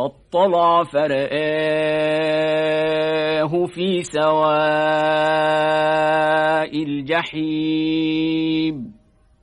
فاطلع فرآه في سواء الجحيم